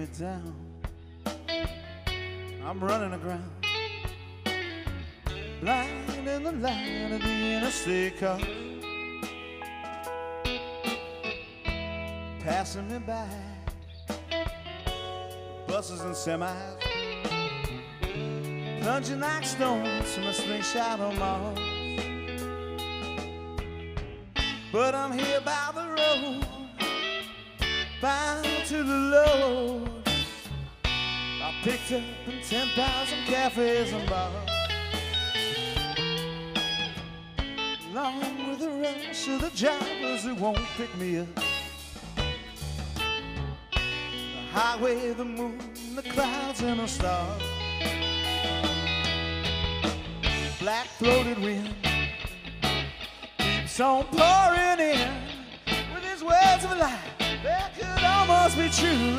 me down. I'm running aground, blind in the light of the interstate car, passing me by. Buses and semis, plunging like stones from a slingshot on Mars. But I'm here by the road, bound to the Lord. I picked up in 10,000 cafes and bars. Along with the rest of the jobbers who won't pick me up. The highway, the moon, the clouds, and the stars. Black throated wind keeps on pouring in with his words of life almost be true.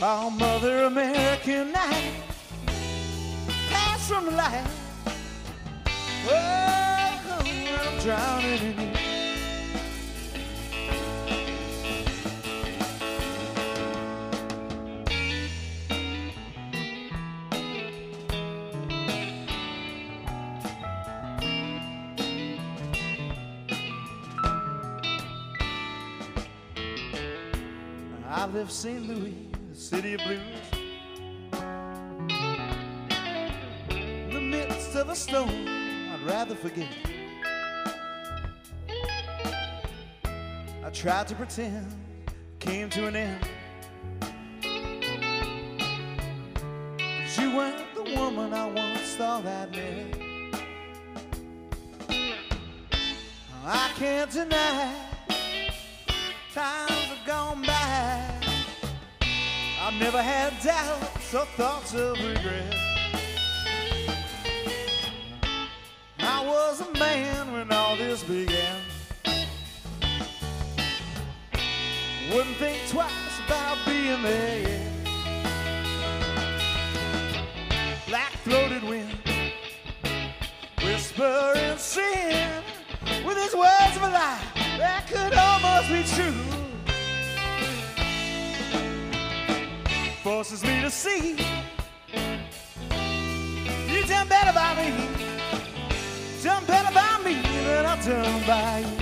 Oh, Mother American night, pass from light. Oh, I'm drowning in you. I left St. Louis, the city of blues. In the midst of a storm, I'd rather forget. I tried to pretend came to an end. But you weren't the woman I once thought I'd met. I can't deny times never had doubts or thoughts of regret. I was a man when all this began. Wouldn't think twice about being there. Forces me to see. You done better by me, done better by me than I've done by you.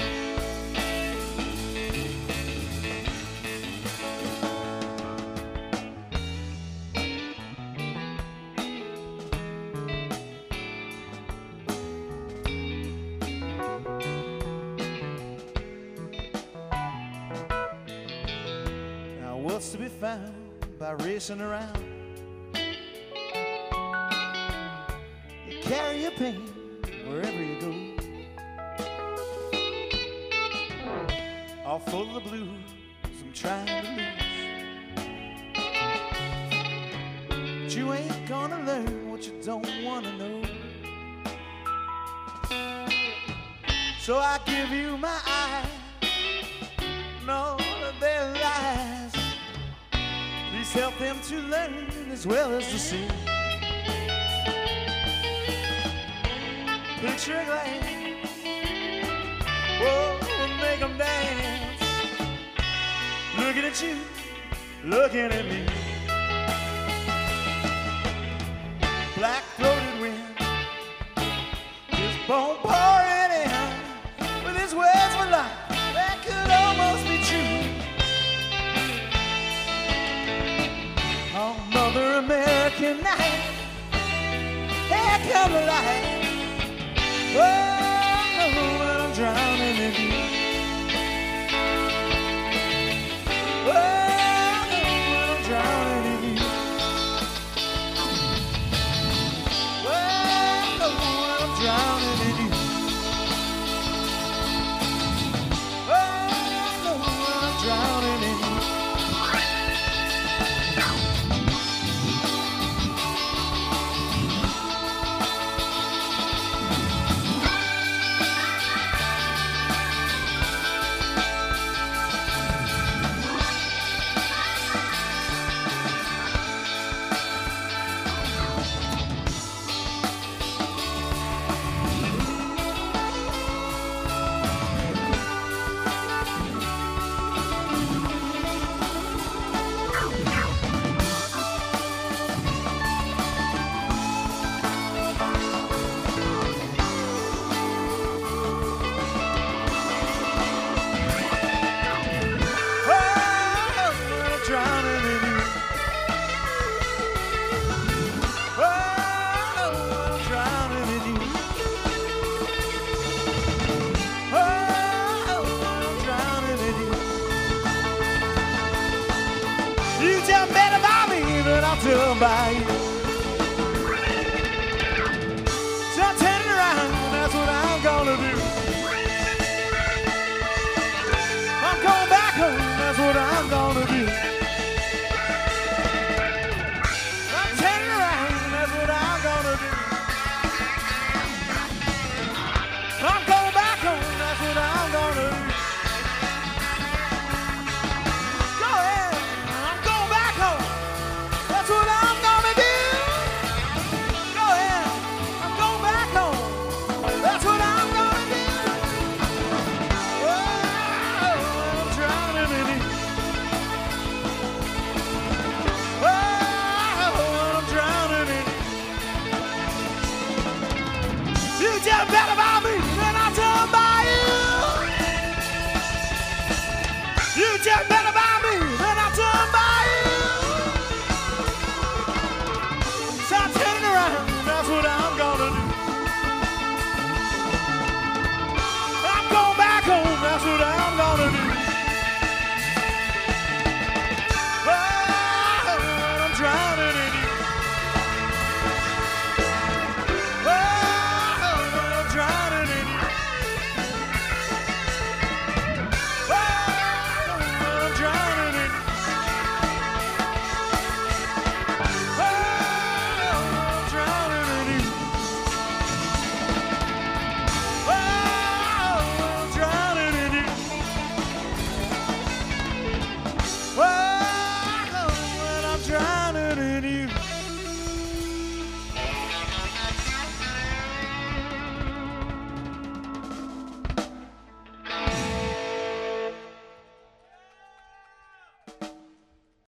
Now, what's to be found by racing around? You carry your pain wherever you go. All full of the blues I'm trying to lose. But you ain't gonna learn what you don't wanna know. So I give you my help them to learn as well as to see. Picture glance, whoa, oh, make them dance. Looking at you, looking at me. Black throated wind, his bone pouring American night, here come light. Oh, survive.